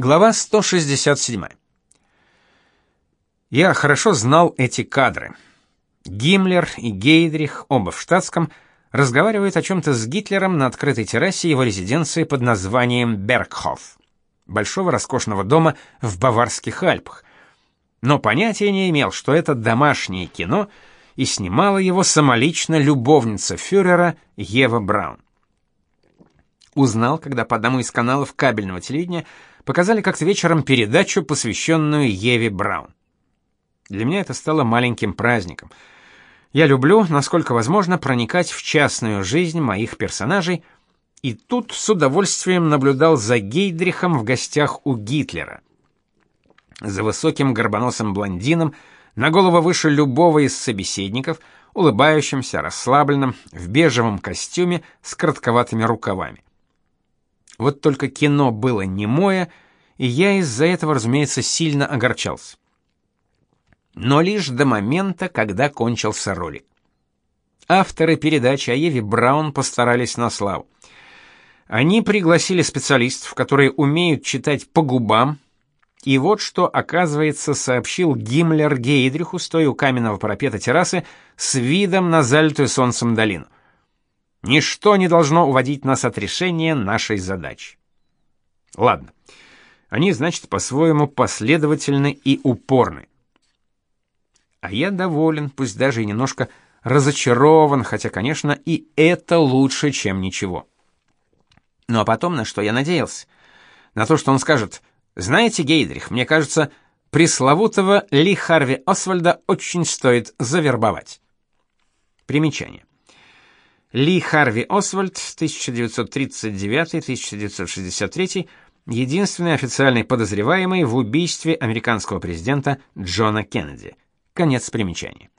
Глава 167. Я хорошо знал эти кадры. Гиммлер и Гейдрих, оба в штатском, разговаривают о чем-то с Гитлером на открытой террасе его резиденции под названием Бергхоф, большого роскошного дома в Баварских Альпах. Но понятия не имел, что это домашнее кино, и снимала его самолично любовница фюрера Ева Браун. Узнал, когда по одному из каналов кабельного телевидения показали как-то вечером передачу, посвященную Еве Браун. Для меня это стало маленьким праздником. Я люблю, насколько возможно, проникать в частную жизнь моих персонажей, и тут с удовольствием наблюдал за Гейдрихом в гостях у Гитлера. За высоким горбоносым блондином, на голову выше любого из собеседников, улыбающимся, расслабленным, в бежевом костюме с коротковатыми рукавами. Вот только кино было немое, и я из-за этого, разумеется, сильно огорчался. Но лишь до момента, когда кончился ролик. Авторы передачи о Еве Браун постарались на славу. Они пригласили специалистов, которые умеют читать по губам, и вот что, оказывается, сообщил Гиммлер Гейдриху, стоя у каменного парапета террасы с видом на залитую солнцем долину. Ничто не должно уводить нас от решения нашей задачи. Ладно. Они, значит, по-своему последовательны и упорны. А я доволен, пусть даже и немножко разочарован, хотя, конечно, и это лучше, чем ничего. Ну а потом на что я надеялся? На то, что он скажет: "Знаете, Гейдрих, мне кажется, пресловутого Ли Харви Освальда очень стоит завербовать". Примечание. Ли Харви Освальд, 1939-1963, единственный официальный подозреваемый в убийстве американского президента Джона Кеннеди. Конец примечания.